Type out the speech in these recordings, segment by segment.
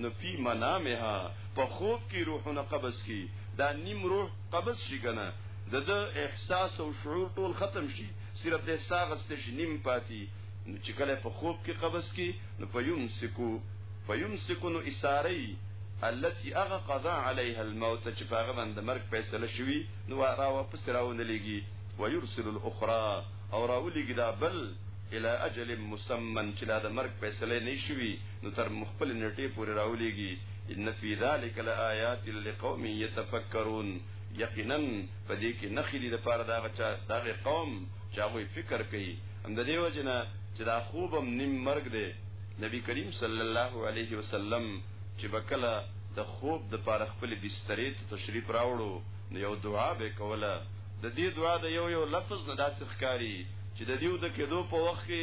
نو فی منامها په خوب کې روحونه قبض کی دا نیم روح قبض شي کنه د د احساس او شعور ټول ختم شي صرف د ساغست شي نیم پاتې نو چې کله په خوب کې قبض کی نو فیمسکو فیمسکو نو اساری التي اغه قضا عليها الموت چې هغه باندې مرګ فیصله شوی نو را واپس راونه لګي ويرسل الاخرى او راولګي دا بل الى اجل مسمن چې دا د مرګ فیصله نشوي نو تر مخبل نټې پورې راولېږي ان فی ذلک لآیات لقوم یتفکرون یقینا په دې کې نخې دي د پاره دا غچا دا قوم چې هغه فکر کوي هم د دیو جنا چې دا خوبم نیم مرګ دی نبی کریم صلی الله علیه وسلم چې بکله د خوب د پاره خپل بسترې ته تشریف راوړو نو یو دعا به کوله د دې دعا د یو یو لفظ نه داسې ښکاری چې د دیو د کېدو په وخت کې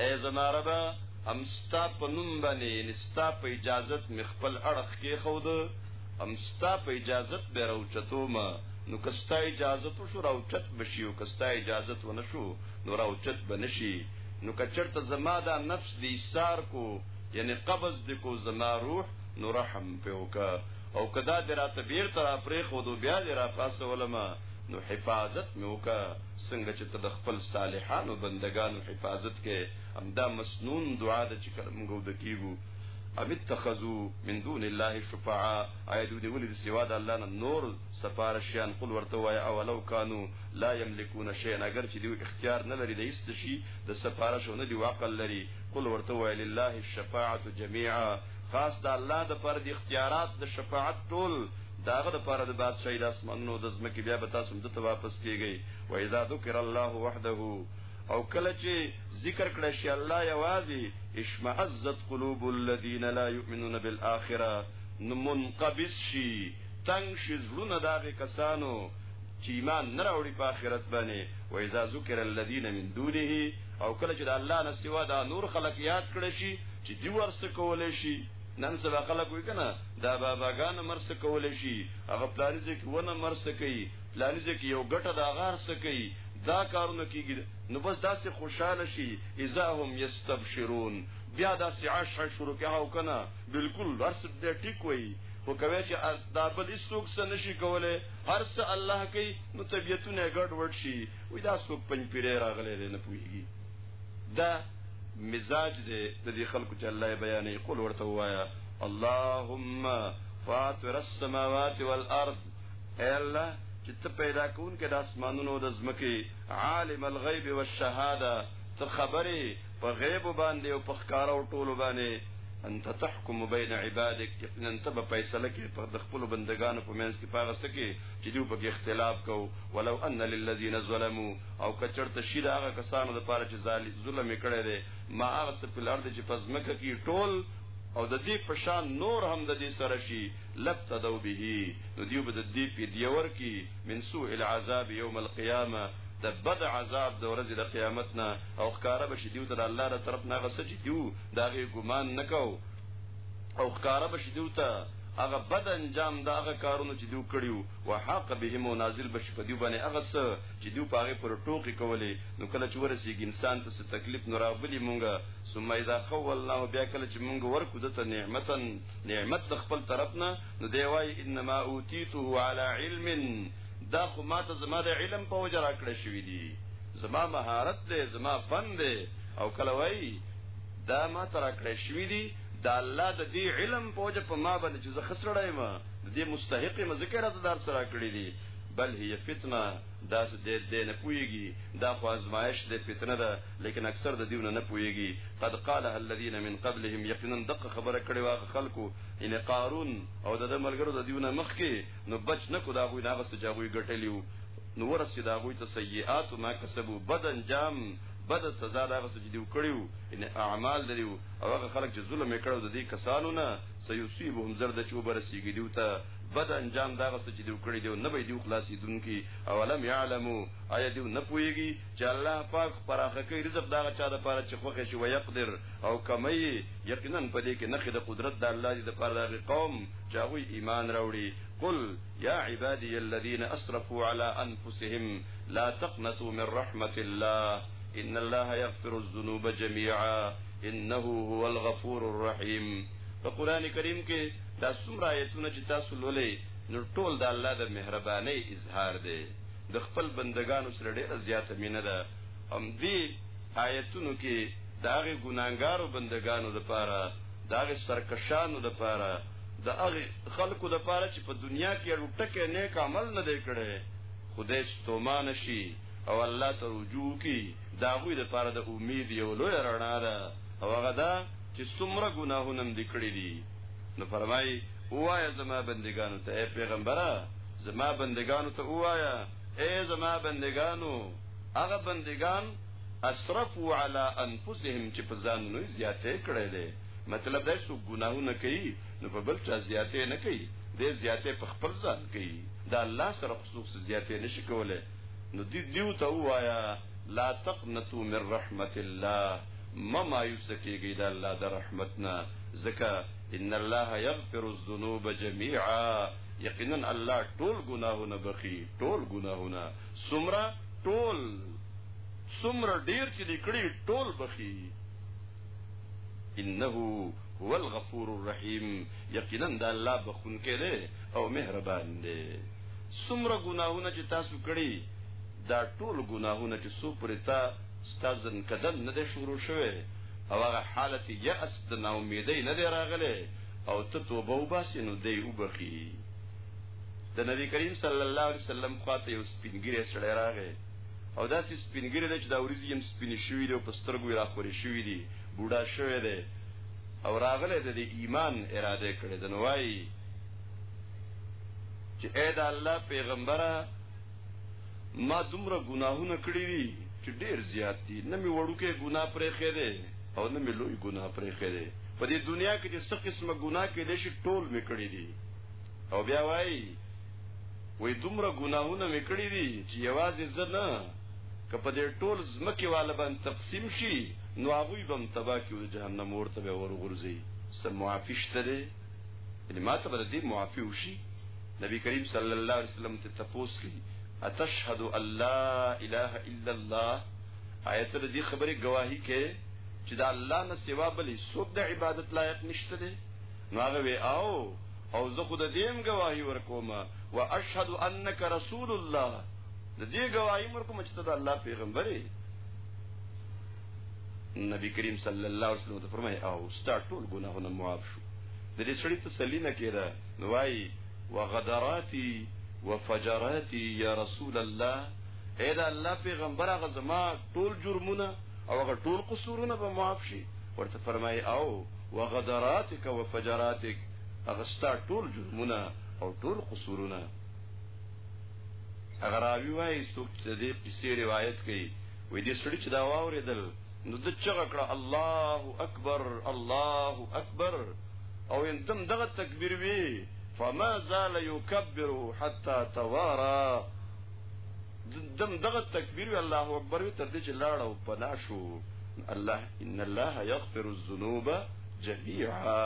اے زما ربا هم ستا په نوم باندې یعنی ستا په اجازت مې خپل اړخ کې خود هم ستا په اجازت به راوچتو ما نو کستا اجازت شو راوچت بشي او کستا اجازت و نشو نو راوچت بنشي نو کچرته زما دا نفس دی سار کو یعنی قبض دی کو زما روح نو رحم په وکا او کدا درا تبیر تر افریخ و دو بیا درا فاس علماء نو حفاظت مې وکړه څنګه چې ته د خپل صالحانو بندگانو حفاظت کې همدا مسنون دعا ده چې کله موږ د کیږو ام اتخذو من دون الله شفعاء ایا دوی ولې د سوا د الله نه نور سفارشیان قل ورته وای او لو کانو لا یملکون شیئا اگر چې دوی اختیار نه لري د هیڅ شي د سفارشونه دی واقع لري قل ورته وای لله الشفاعه جميعا خاص د الله د پر د اختیارات د شفاعت ټول داغه د پاره د بادشاہي د اسمانونو د زمکه بیا به تاسو د ته واپس کیږئ و اذا ذکر الله وحده او کله چې ذکر کړه شي الله یوازي اشمعزت قلوب الذين لا يؤمنون بالاخره منقبس شي تنگ شي زړونه داغه کسانو چې ایمان نه راوړي په آخرت باندې و اذا ذکر الذين من دونه او کله چې د الله نه سوا دا نور خلق یاد کړي شي چې دی ورسره کول شي نن سبا خلک وی کنه دا باباګان مرس کول شي هغه پلانیزه کې ونه مرس کوي پلانیزه کې یو ګټه دا غار سکی دا کارونه کیږي نو بس داسې خوشاله شي اذا هم یستبشرون بیا دا سعاش شروع کې هاو کنه بالکل ورس دې ټیک وای خو کوي چې از دابل هیڅوک څه نشي کوله هر څه الله کوي نو طبيعتونه ګډ وډ شي وې دا څوک پنځ پیری راغلي نه پويږي دا مزاج دی د دې خلکو چې الله بیانې قول ورته وایا اللهم فاطر السماوات والارض اے الله چې ته پیدا کون کې د اسمانونو د زمکي عالم الغیب والشهاده ته خبرې په غیب باندې او په ښکار او ټولو باندې انت تحكم بين عبادك یقینا ته به فیصله کې په د خپل بندگانو په منځ کې پاغه سکه چې دوی په اختلاف کو ولو ان للذین ظلموا او کچرته شي د هغه کسانو لپاره چې ظلم یې کړی دی ما هغه څه په لار دی چې په ځمکه کې ټول او د دې په شان نور هم د دې سره شي لبتدو به نو دیو به د دې په دیور کې من سوء العذاب یوم القیامه د بد عذاب د ورځې د قیامت نه او ښکارا به شي دیو ته د الله تر طرف نه غسه چې دیو دا غي ګمان نکاو او ښکارا به شي دیو ته هغه بد انجام دا هغه کارونه چې دیو کړیو وحق بهم نازل بشي په دیو باندې هغه چې دوی په هغه پر ټوکی کولې نو کله چې ورسیږي انسان ته څه تکلیف نو راغلی مونږه ثم اذا خولناه بیا کله چې مونږ ورکو دته نعمتا نعمت د خپل طرفنا نو دی وای انما اوتیته علی علم دا خو ماته زما د علم په وجه راکړې شوې دي زما مهارت دی زما فن دی او کله وای دا ما تر کړې شوې دي دا الله د دې علم په وجه په ما باندې چې زه خسرړایم د دې مستحق مزکه راته دار سره کړې دي بل هي فتنه دا څه دې دې نه پويږي دا خو ازمایش دې فتنه ده لیکن اکثر د دیونه نه پويږي قد قال الذين من قبلهم یقینا دغه خبره کړي واغه خلکو ان قارون او د ملګرو د دیونه مخ کې نو بچ نه کو دا غوي ناغه سجاوي ګټلیو نو ورسې دا غوي ته سیئات ما کسبو بدن جام بد سزا دا غس چې دیو کړیو ان اعمال دریو او هغه خلک چې ظلم وکړو د دې کسانو نه سيصيبهم زرد چې وبرسیږي دیو ته بد انجام دا غسه چې دیو کړی دیو نه به دیو خلاصې دن کی او علم یعلمو آیا دیو نه پویږي چې الله پاک پراخه کوي رزق دا چا د پاره چې خوخه شي ويقدر او کمی یقینا په دې کې نخې د قدرت د الله دی د پاره د قوم چې هغه ایمان راوړي قل یا عبادی الذین اسرفوا علی انفسهم لا تقنطوا من رحمت الله ان الله يغفر الذنوب جميعا انه هو الغفور الرحيم په قران کریم کې دا څومره آیتونه چې تاسو لولئ نو ټول د الله د مهربانۍ اظهار دی د خپل بندگانو سره ډېره زیاته مینه ده هم دې آیتونو کې د هغې ګناهګارو بندگانو لپاره د هغې سرکشانو لپاره د هغې خلکو لپاره چې په دنیا کې یو ټکی نیک عمل نه دی کړی خدای ستومانه شي او الله ته رجوع کی دا غوی د پاره د امید یو لوی رڼا ده او هغه دا چې څومره ګناهونه هم دکړي دي نو فرمایي وایا زما بندگانو ته اے پیغمبره زما بندگانو ته وایا اے زما بندگانو هغه بندگان اسرفوا علی انفسهم چې په ځان نوې زیاتې کړې دي مطلب دا څو ګناهونه کوي نو په بل چا زیاتې نه کوي دې زیاتې په خپل ځان کوي دا الله سره خصوص زیاتې نشي کولای نو دې دیو ته وایا لا تقنطوا من رحمت الله مه مایوس کیږئ د الله د رحمت نه ځکه ان الله یغفر الذنوب جميعا یقینا الله ټول ګناهونه بخي ټول ګناهونه سمرا ټول سمرا ډیر چې لیکړي ټول بخي انه هو الغفور الرحیم یقینا د الله بخون کړي او مهربان دی سمرا ګناهونه چې تاسو کړی دا ټول ګناهونه چې سو پرتا ستازن کدن نه دی شروع شوی او هغه حالت یأس د ناامیدۍ نه دی راغلی او ته توبه وباسې نو دی وبخي د نبی کریم صلی الله علیه وسلم خواته یو سپینګری سړی راغی او دا سې سپینګری د چې دا ورځې هم سپین شوی دی او په سترګو یې راخورې شوی دی بوډا شوی دی او راغله د ایمان اراده کړې د نوای چې اې دا الله پیغمبره ما دومره ګناهونه کړی دي چې ډیر زیات دي نه می وړوکه ګناه پرې خېده او نه می لوی ګناه پرې خېده په دې دنیا کې چې څه قسمه ګناه کې لشي ټول می کړی دي او بیا وایي وې دومره ګناهونه می کړی دي چې یوازې زه نه که په دې ټول زمکه والا باندې تقسیم شي نو هغه بم تبا کې جهنم ورته ورغورځي سم معافیشته یعنی ما ته بده دې معافي وشي نبی کریم صلی الله علیه وسلم ته تپوس کی اتشهد الله اله الا الله آیت دې خبره گواہی کې چې دا الله نه سوا بل څوک د عبادت لایق نشته دی نو هغه وی او او زه خود دیم گواہی ورکوم و اشهد انک رسول الله د دې گواہی ورکوم چې ته د الله پیغمبرې نبی کریم صلی الله علیه وسلم ته فرمایي او ستاسو ټول ګناهونه معاف شو د دې سړي تسلی نه کېده نو وایي وغدراتي وفجراتي یا رسول الله اې دا الله پیغمبر هغه زما ټول جرمونه او هغه ټول قصورونه به معاف شي ورته فرمایي او وغدراتک وفجراتک هغه ستا ټول جرمونه او ټول قصورونه اگر راوی وایي څوک چې دې قصې روایت کوي وې دې سړي چې دا واورېدل نو د چغه کړه الله اکبر الله اکبر او انتم دغه تکبیر وی فما زال يكبر حتى توارى دم دغه تکبیر وی الله اکبر وی تر دې چې لاړ او پنا شو الله ان الله يغفر الذنوب جميعا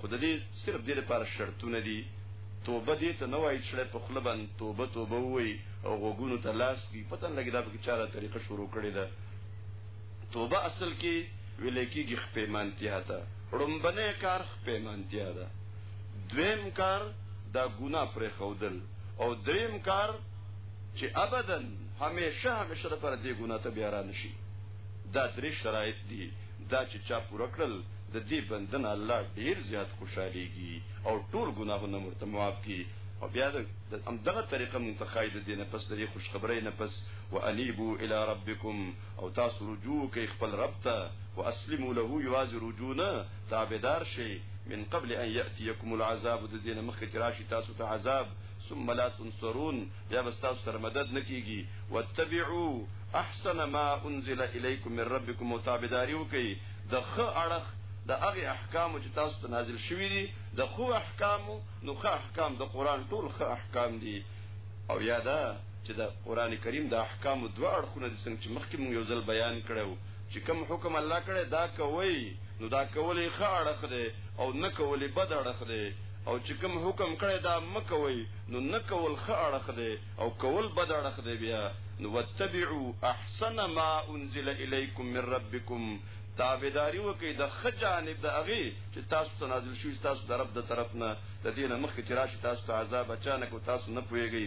خود دې صرف دې لپاره شرطونه دي توبه دې ته نه وایي چې په خپل باندې توبه توبه وای او غوګونو ته لاس کی پتن لګی دا به چاره طریقه شروع کړی ده توبه اصل کې ویل کېږي خپېمانتیا ته ړومبنه کار خپېمانتیا ده دویم کار دا ګنا پر خودل او دریم کار چې ابدا همیشه همیشه پر دې ګنا ته بیا را نشي دا درې شرایط دي دا چې چا پوره کړل د دې بندن الله ډیر زیات خوشاليږي او ټول ګناهونه مرتمعاف کی او بیا د امدغه طریقه منتخای د دینه پس د خوشخبری نه پس وانيبو الى ربكم او تاسو رجوع کوي خپل رب ته واسلمو له يواز رجونا تابدار شي من قبل ان ياتيكم العذاب د دین مخ کې راشي تاسو ته عذاب ثم لا تنصرون بیا بس تاسو سره مدد نکیږي واتبعوا احسن ما انزل اليكم من ربكم متابداري وکي د خ اړخ د هغه احکام چې تاسو ته نازل شوی دي د خو احکام نو خ احکام د قران ټول خ احکام دي او یاده چې د قران کریم د احکام دوه اړخونه دي څنګه چې مخکې موږ یو ځل بیان کړو چې کوم حکم الله کړی دا کوي نو دا کولې ښه اړخ دی او نه کولې بد اړخ دی او چې کوم حکم کړی دا مکوي نو نه کول ښه اړخ دی او کول بد اړخ دی بیا نو وتتبعوا احسن ما انزل اليكم من ربكم تابعداري وکي د خجانب د اغي چې تاسو ته نازل شوی تاسو د رب د طرف نه د دینه مخکې چې راشي تاسو ته عذاب اچانک او تاسو نه پويږئ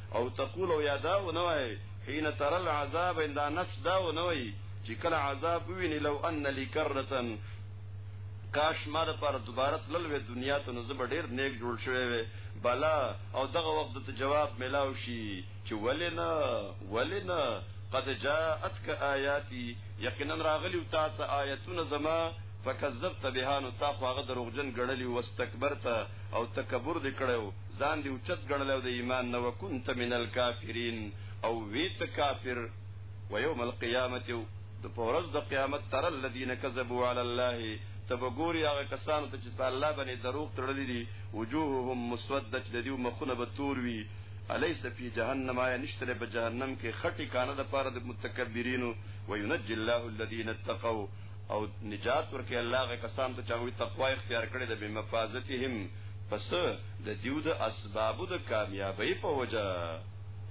او تقول او یادا و نه وای حين تر العذاب ان دا نفس دا و نه وای چې کله عذاب ویني لو ان لکرتن کاش ما د پر دوباره تللوې دنیا ته نو زبر ډیر نیک جوړ شوی وي بلا او دغه وخت ته جواب ملاو شي چې ولنا ولنا قد جاءتك آیاتی یقینا راغلی او تا ته آیتونه زما فکذبت بها نو تا خو هغه دروغجن ګڼلی واستكبرت او تکبر دکړو ځان دی اوچت ګڼل او د ایمان نو كنت من الكافرین او ویت کافر و یوم القیامت د پورز د قیامت تر الذین کذبوا علی الله تبګوري هغه کسانو ته چې په الله باندې دروغ تړلې دي وجوههم مسوده چې د دې مخونه به تور وي الیس فی جهنم آیا نشتره په جهنم کې خټی کانه د پاره د متکبرینو وینجی الله الذین اتقوا او نجات ورکړي الله غي کسان ته چاوي تقوا اختیار کړي د بمفازتهم پس د دیو د اسبابو د کامیابی په وجه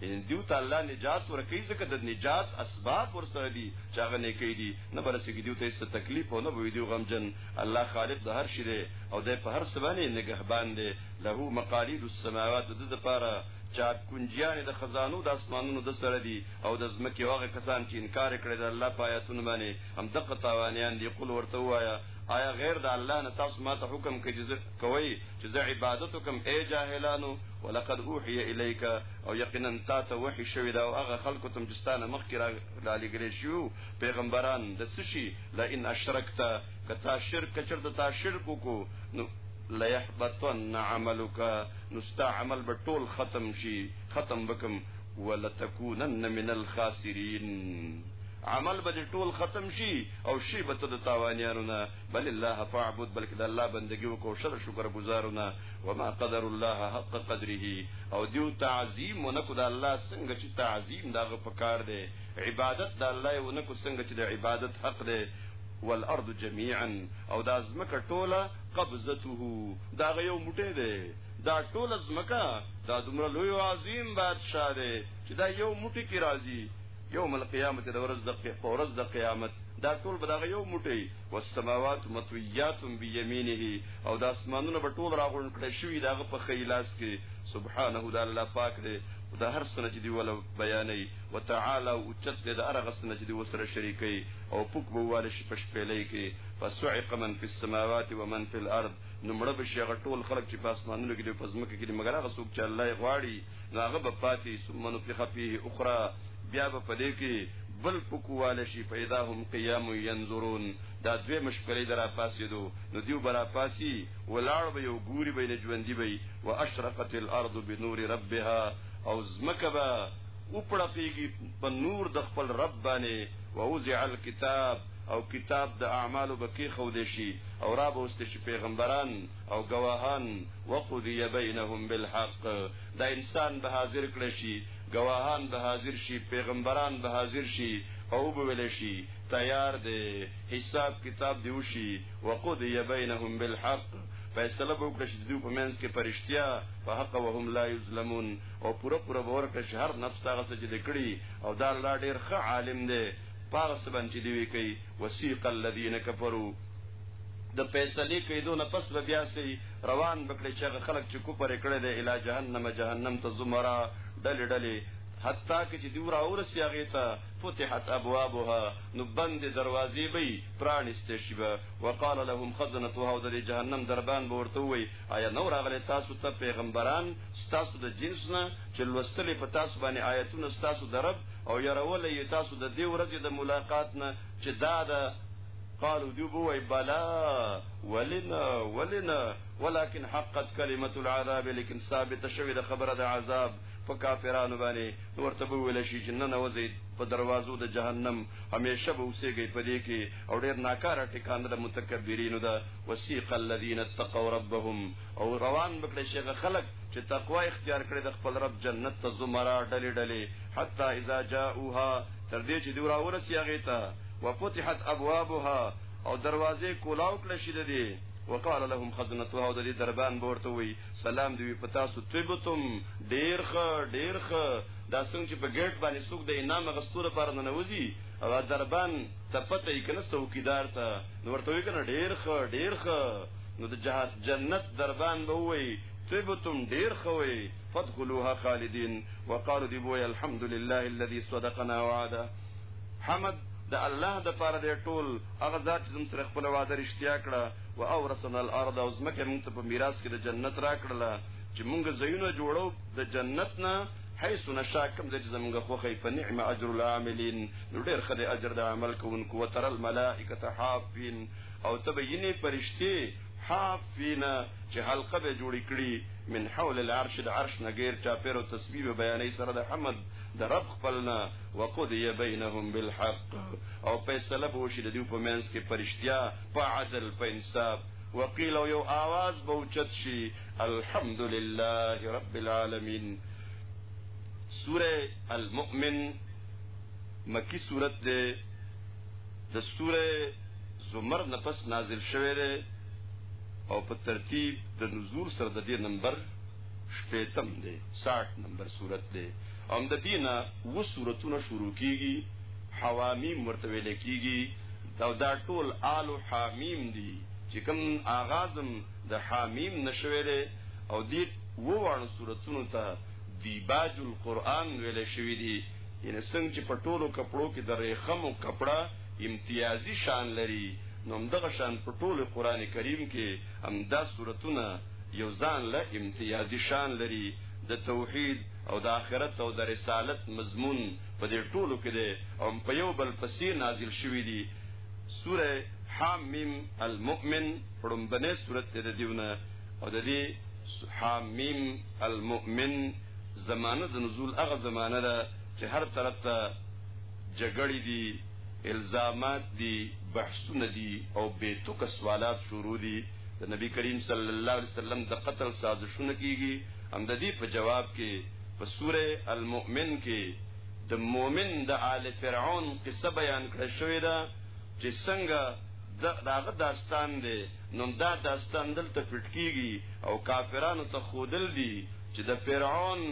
ان دیو ته الله نجات ورکړي ځکه د نجات اسباب ورسره دي چې هغه نه کوي دي نه برسېږي دیو ته هیڅ تکلیف او نه وي دیو غمجن الله خالق د هر شي دی او د په هر څه باندې نگهبان دی له مقالید السماوات د لپاره چا کنجیان د خزانو د اسمانونو د سره دي او د زمکه واغه کسان چې انکار کړي د الله پایتون باندې هم د قطاوانیان دي قل ورته وایا آیا غیر د الله نه تاسو ما ته حکم کوي چې کوي چې زه عبادت کوم اے جاهلانو ولقد اوحي اليك او یقینا تا ته وحي شوی دا او هغه خلکو تم جستانه مخ کې را لالي ګرې شو پیغمبران د سشي لئن اشرکتا کتا شرک چرته تا شرک کو نو ليحبطن عملك نستا عمل به ټول ختم شي ختم بکم ولتكونن من الخاسرين عمل به ټول ختم شي او شی به ته د تاوانیانو نه بل الله فاعبد بلکې د الله بندگی وکړو شر شکر گزارونه وما قدر الله حق قدره او دیو تعظیم ونکو د الله څنګه چې تعظیم دغه پکار دی عبادت د الله ونکو څنګه چې د عبادت حق دی والارض جميعا او دا زمکه ټوله قبضته دا یو موټی دی دا ټوله زمکه دا دومره لوی او عظیم بادشاہ دی چې دا یو موټی کی راځي یوم القیامت د ورځ د قورز د قیامت دا ټول به دا یو موټی والسماوات مطویات بیمینه او د اسمانونو به ټول راغون کړی شوی دا په خیلاس کې سبحانه د الله پاک دی دا هر سنه چې دی ول بیانې وتعالى او چت د ارغ سنه چې دی وسره شریکي او پوک به واله شي په شپېلې کې فسعق من فی السماوات ومن فی الارض نو مړه به شي هغه ټول خلک چې په اسمانونو کې دی په ځمکه کې دی مګر هغه څوک چې الله یې غواړي نو هغه به پاتې ثم نفخ فيه اخرى بیا به پدې کې بل پکواله شي پیدا هم قیام ينظرون دا دوی مشکلې درا پاسې دو نو دیو برا پاسي ولاړ به یو ګوري به نه ژوندۍ به واشرقت الارض بنور ربها او زمکه به او پړپیږي په نور د خپل رب باندې ووزع الكتاب او کتاب د اعمالو بکی خو دې شي او را بوست شي پیغمبران او گواهان وقضي بينهم بالحق دا انسان به حاضر کړي شي گواهان به حاضر شي پیغمبران به حاضر شي او به ویل شي تیار دي حساب کتاب دی وشي وقضي بينهم بالحق فیصله وکړي چې دوی په منځ کې پرشتیا په حق وهم لا یظلمون او پوره پوره باور کړ چې هر نفس هغه څه چې د کړی او دا الله ډیر ښه عالم دی پاغه څه باندې دی وی کوي وسیق الذین کفروا د فیصله کېدو نه پس به بیا سي روان بکړي چې خلک چې کو پر کړه د اله جهنم جهنم ته زمرا ډلې ډلې حتا کې چې دور اور سیاغه ته فتحت ابوابها نو بند دروازې به پرانسته شي وقال لهم خزنتها د جهنم دربان ورته وي آیا نو راغلی تاسو ته پیغمبران ستاسو د جنس نه چې لوستلې په تاسو باندې آیتونه ستاسو د رب او يرول یې تاسو د دې ورځې د ملاقات نه چې دا د قالو دی بوای بلا ولنا ولنا ولكن حقت كلمه العذاب لیکن ثابت شوی د خبره د عذاب په کافرانو باندې ورته ویل شي چې نن وځي په دروازو د جهنم همیشه به اوسېږي په دې کې او ډیر ناکاره ټکان د متکبرینو ده وسیق الذین اتقوا ربهم او روان بکړي شیخ خلق چې تقوا اختیار کړي د خپل رب جنت ته زمرا ډلې ډلې حتا اذا جاءوها تر دې چې دورا ورسی هغه ته وفتحت ابوابها او دروازې کولاو کړې شې ده دي وقال لهم خزنتها او د دې دربان ورته وی سلام دی په تاسو طيبتم ډیر ښه ډیر ښه دا څنګه چې په ګټ باندې څوک د انعام غستور پر ننوځي او دربان ته پته یې کنه څوکیدار ته نو ورته وی کنه ډیر ښه ډیر ښه نو د جهاد جنت دربان به وای طبتم ډیر خوي فدخلوها خالدين وقالوا دی بوي الحمد لله الذي صدقنا وعده حمد د الله د پاره دی ټول هغه ذات چې سره خپل وعده رښتیا کړه او اورثنا الارض او زمکه موږ ته په میراث کې د جنت راکړله چې موږ زینو جوړو د جنت نه حيث نشا کوم ځای چې زمونږ خوښوي فنعم اجر العاملين نو ډېر ښه دی اجر د عمل کوونکو وترى الملائکة حافين او ته به یینې فرشتې حافین چې حلقه به جوړی کړي من حول العرش د عرش نه غیر چا پیرو تسبیح بیانې سره د حمد د رب خپلنا وقضی بینهم بالحق او فیصله به وشي د دې په منځ کې فرشتیا په عدل په انصاف وقیل یو आवाज بوچت شي الحمد لله رب العالمين سورة المؤمن مکی سورت ده د سورة زمر نفس نازل شوه ده او په ترتیب د نزول سره د دې نمبر شپیتم دی 60 نمبر صورت دی ام د دینه و صورتونه شروع کیږي حوامیم ورته ویل کیږي دا دا ټول آل حامیم دي چې کوم آغازم د حامیم نشوي دی او دی ووانو صورتونو ته دیباج القرآن ویل شوی دی یعنی څنګه چې په ټولو کپړو کې د ریخم او کپڑا امتیازي شان لري نو دغه شان په ټولو قران کریم کې هم دا صورتونه یو ځان له امتیازي شان لري د توحید او د آخرت او د رسالت مضمون په دې ټولو کې دی او په یو بل پسې نازل شوی دی سوره حامیم المؤمن پړمبنه صورت ته دیونه او د دې حامیم المؤمن زمانه د نزول هغه زمانه ده چې هر طرف ته جګړې دي الزامات دي بحثونه دي او بیتو کا سوالات شروع دي د نبی کریم صلی الله علیه وسلم د قتل سازشونه کیږي هم د دې په جواب کې په سوره المؤمن کې د مؤمن د آل فرعون قصه بیان کړې شوې ده چې څنګه داغه داستان دی نو دا داستان دلته پټ کیږي او کافرانو ته خودل دي چې د فرعون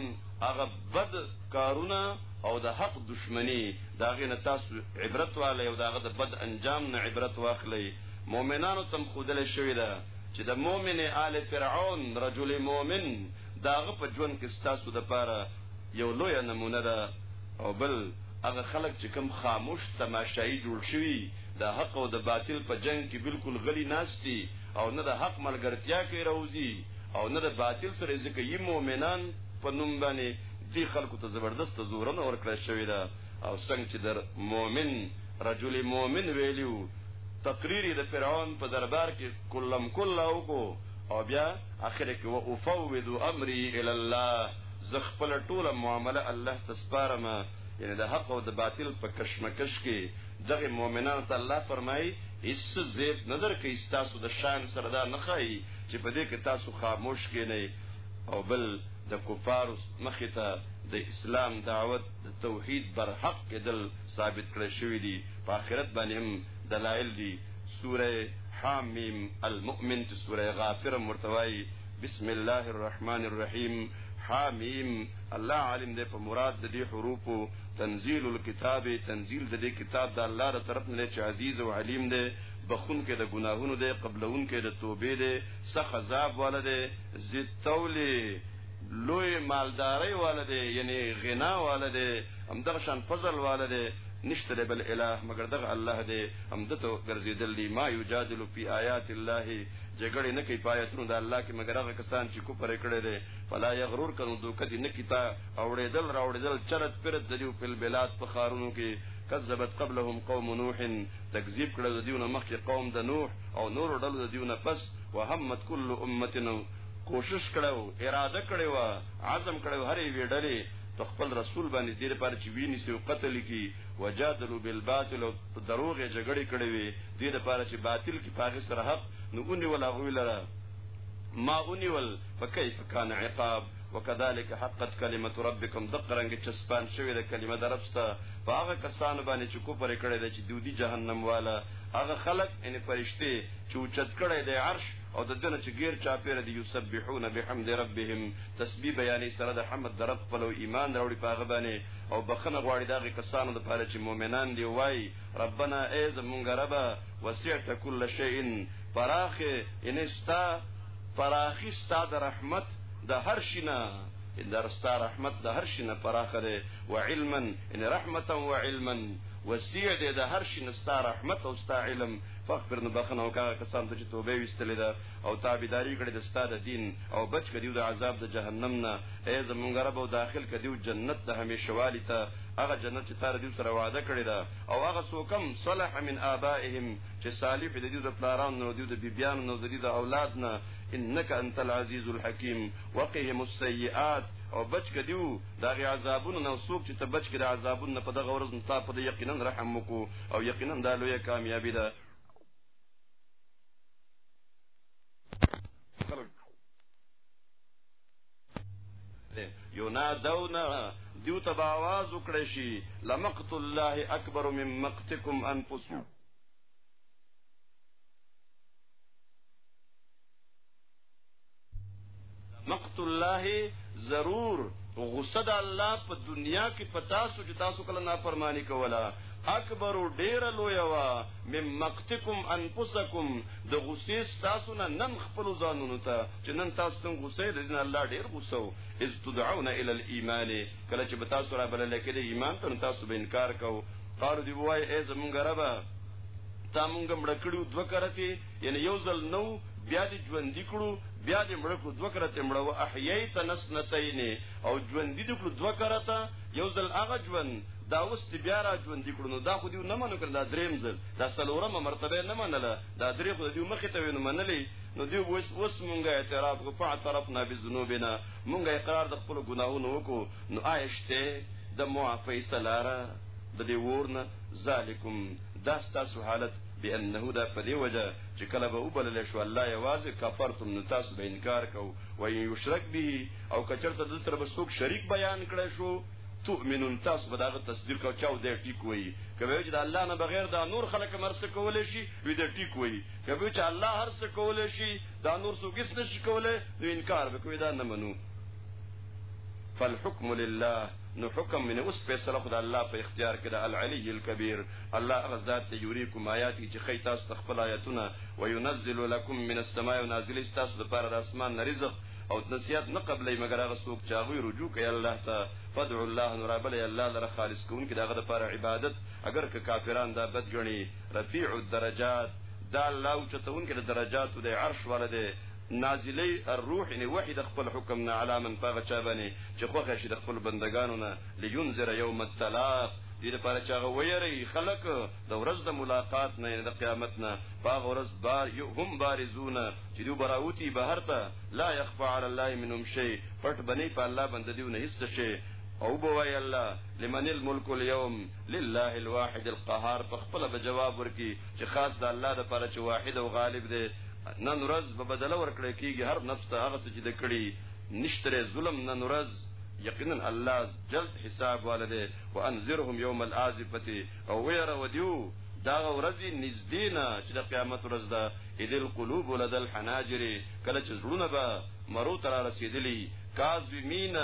هغه بد کارونه او د حق دشمنی داغه نه تاسو عبرت والی او داغه د بد انجام نه عبرت واخلي مؤمنانو تم خودل شوی ده چې د مؤمن آل فرعون رجل مؤمن داغه په ژوند کې ستاسو د پاره یو لوی نمونه ده او بل هغه خلک چې کم خاموش تماشایي جوړ شوی د حق او د باطل په جنگ کې بالکل غلي ناشتي او نه د حق ملګرتیا کوي راوځي او نه د باطل سره ځکه یي مؤمنان په نوم باندې دي خلکو ته زبردست زورنه ورکړی شوی دا او څنګه چې در مؤمن رجل مؤمن ویلیو تقریر د فرعون په دربار کې کلم کلا وکړو او بیا اخر کې و افوض امری الی الله زخپل ټوله معامله الله تسپارم یعنی د حق او د باطل په کشمکش کې دغه مؤمنانو ته الله فرمایي هیڅ زیب نظر کوي تاسو د شان سره دا نه خایي چې په دې کې تاسو خاموش کې نه او بل د کفار مخې ته د اسلام دعوت د توحید بر حق کېدل ثابت کړی شوی دی په آخرت باندې هم دلایل دي سوره حامیم المؤمن چې سوره غافر مرتوی بسم الله الرحمن الرحیم حامیم الله عالم دې په مراد د دې حروفو تنزيل الكتاب تنزيل د دې کتاب د الله تر طرف نه چې عزيز او عليم دې بخون کې د ګناهونو دې قبلون کې د توبې دې سخ عذاب والا دې زتولي لوی مالداري والا دې یعنی غنا والا دې هم دغه شان فضل والا دې نشتر بل اله مگر دغه الله دې هم دته ګرځیدل دي ما یجادل فی آیات الله جګړه نه کوي پایتونو د الله کې مگر هغه کسان چې کو پرې کړی دي فلا یغرور کنو دوکه دې نکتا اوړېدل راوړېدل چرت پرت د دیو په بلاد په خارونو کې کذبت قبلهم قوم نوح تکذیب کړه د دیونه مخکې قوم د نوح او نور ډلو د دیونه پس وهمت کل امتنا کوشش کړو اراده کړو عزم کړو هرې ویډلې په خپل رسول باندې دیر پر چې ویني سو قتل کی وجادلوا بالباطل او دروغ جګړې کړې وي دیر پر چې باطل کی پاغه سره حق نو اونې ولا غوي لره ما اونې ول فكيف كان عقاب وكذلك حقت كلمة ربكم دقرنګ چسپان شوی د کلمه د رب ستا په هغه کسانو باندې چې کو پر کړه د چې دودي جهنم والا هغه خلق ان فرشته چې اوچت کړه د عرش او د دنه چې غیر چا پیر دی یسبحون بحمد ربهم تسبیح بیانې سره د حمد در رب په ایمان راوړي په هغه باندې او بخنه غواړي دغه کسانو د پاره چې مؤمنان دی وای ربنا ای زمونږ رب وسعت كل شيء فراخ انستا پراخی ستا د رحمت د هر شنه ان درستا رحمت د هر شنه پراخه ده و علما ان رحمتا و علما وسیع ده د هر شنه ستا رحمت او ستا علم فخر نه بخنه او کاغه کسان ته چې توبه وستلې ده او تابعداري کړې د ستا د دین او بچ کړیو د عذاب د جهنم نه ای زمونږ رب او داخل کړیو جنت د همیشه والی ته هغه جنت چې تار دې سره وعده کړی ده او هغه سوکم صلح من آبائهم چې صالح د دې د پلارانو نو د بیبيانو نو د دې د اولاد نه انک انت العزیز الحکیم وقهم السیئات او بچ کدیو دا غي عذابونه نو سوق چې ته بچ کړه عذابونه په دغه ورځ نتا په یقینا رحم وکړو او یقینا دا لوی کامیابی ده ينادون دیو تبا आवाज وکړي شي لمقت الله اکبر من مقتکم انفسکم مقت الله ضرور غصه د الله په دنیا کې پتا سو چې تاسو کله نافرمانی کوله اکبر ډیر لوی وا مم مقتکم انفسکم د غصې تاسو نه نن خپل ځانونو ته چې نن تاسو څنګه غوسه د دین الله ډیر غوسه وو اذ تدعون الى الايمان کله چې تاسو را بلل کېده ایمان ته تاسو به انکار کوو قالو دی وای ای زمونږ ربا تا مونږ مړ کړو دوه کرته یعنی یو ځل نو بیا دې ژوند کړو بیا دې مړ کړو دوه کرته مړ او احییت نسنتین او ژوند دې کړو دوه کرته یو ځل هغه ژوند دا اوس چې بیا را ژوند دي کړو نو دا خو دیو نه منو کړ دا دریم ځل دا څلورمه مرتبه نه منله دا درې خو دیو مخې ته وینم منلې نو دی وس وس مونږه اعتراف کو فاعترفنا بذنوبنا مونږه اقرار د خپل ګناهونو وکړو نو آیشته د معافی سلاره د دې ورنه ذالکم دا ستاسو حالت بانه دا په دی وجه چې کله به وبلل شو الله یوازې کفرتم نو تاسو به انکار کو و یشرک به او کچرته د سره به څوک شریک بیان کړی شو تؤمنون تاسو به داغه تصدیق او چاو دې ټیک وای کوي چې د الله نه بغیر دا نور خلک مرسته کولای شي وي دې ټیک وای کبه چې الله هر څه کول شي دا نور څوک هیڅ نشي کولای نو انکار وکوي دا نه منو فالحكم لله نو حکم من اوس فیصله خدای الله په اختیار کې ده العلی الکبیر الله هغه ذات ته یوریکم آیات چې خی تاسو ته خپل آیاتونه وینزل لكم من السماء ونازل تاسو د پاره د اسمان رزق او نصیحت نه قبلې مگر هغه څوک چې هغه رجوع کوي الله ته فدع الله نور بل الله لره خالص کون کې دغه لپاره عبادت اگر که کافران دا بد غني رفیع الدرجات دا الله او چتون کې د درجات د عرش ولده نازلی الروح نه وحی د خپل حکم نه علا من پاغه چا باندې چې خوخه شي د خپل بندگانو نه لینذر یوم التلاق دې لپاره چې هغه ویری خلق د ورځ د ملاقات نه د قیامت نه باغ ورځ بار یو هم بارزون چې دوی براوتی بهر ته لا يخفى على الله منهم شيء پټ بنې په الله باندې دیو نه هیڅ شي او بوای الله لمن الملك اليوم لله الواحد القهار په خپل به جواب ورکي چې خاص د الله د پاره چې واحد او غالب دی نن ورځ به بدل ورکړي کیږي هر نفس ته هغه څه چې د کړي نشتره ظلم نن ورځ یقینا الله جلد حساب والده وانذرهم یوم الازفه او وير ودیو دا ورځي نږدې نه چې د قیامت ورځ ده اذ القلوب لدى الحناجر کله چې زړونه به مرو تر رسیدلی کاظمین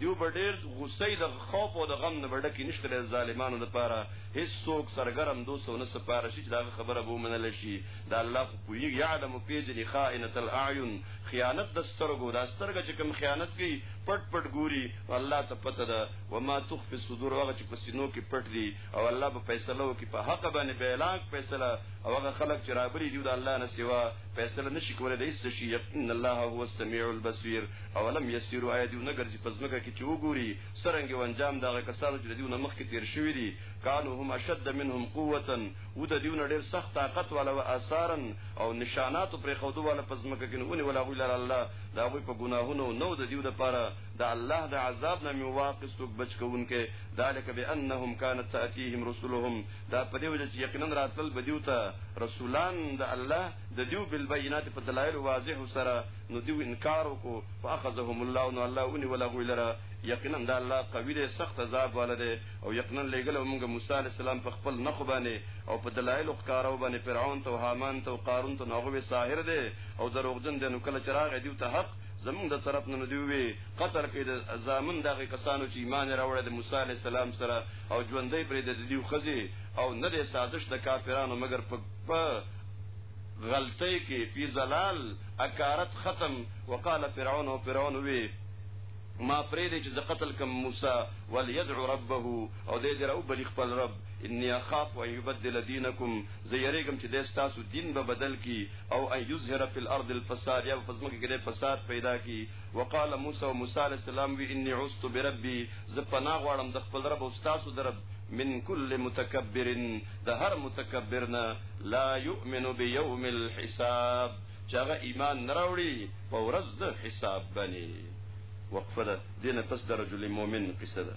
دیو به ډیر غصه د خوف او د غم نه بډه کې نشته د ظالمانو لپاره هیڅ څوک سرګرم دوسو نه سپاره شي چې دا خبره به ومنل شي د الله خو پوی یعلم پیجن خائنۃ الاعین خیانت د سترګو د سترګې چې کوم خیانت کوي پټ پټ ګوري الله ته پته ده و ما تخفي صدور هغه چې پسینو کې پټ دي او الله به فیصله وکړي په حق باندې به اعلان فیصله او هغه خلک چې رابري دي د الله نه سوا فیصله نشي کولای د هیڅ شي یقین الله هو السمیع البصیر اولم یسیرو آیا دیو نګر چې پزمکه کې چې وګوري سرنګ و انجام دغه کسانو چې دیو نمخ کې تیر شوی دي کانو هم اشد منهم قوتا و د دیو ډیر سخت طاقت والا و اثارا او نشانات پر خودو والا پزمکه کې نو ولا غوی لره الله دا غوی په ګناهونو نو د دیو د پاره د الله د عذاب نه میواقص بچ کوونکې ذالک بانهم كانت تاتيهم رسلهم دا په دې وجه چې یقینا راتل بدیو ته رسولان د الله د دیو بل بینات په دلایل واضح سره نو دیو انکار وکړو فاخذهم الله نو الله ونی ولا غیلره یقینا دا الله قوی دی سخت عذاب والده او یقینا لګل موږ موسی علی السلام په خپل نخ باندې او په دلایل او ښکارو باندې فرعون ته هامان ته قارون ته نوغه ساحر دی او دروغجن دی نو کله چراغ دیو ته حق زمونږ د طرف نه دی وی قطر کې د زامن دغه کسانو چې ایمان راوړل د موسی علی السلام سره او ژوندۍ پرې د دیو خزي او نه د سازش د کافرانو مگر په غلطی کې پی زلال اکارت ختم وقال فرعون او فرعون وی ما پرې دې چې قتل کم موسی وليدعو ربه او دې دې راو بلی خپل رب اني اخاف ان يبدل دينكم زيريګم چې دې تاسو دین به بدل کی او ان يظهر في الارض الفساد یا فزمکه کې فساد پیدا کی وقال موسی موسی عليه السلام وی اني عست بربي زه پناه غواړم د خپل رب او ستاسو د رب من کل متکبر د هر متکبر نه لا یؤمن بیوم الحساب چې هغه ایمان نه راوړي په ورځ د حساب باندې وقفه ده دینه پس د رجل مؤمن قصه ده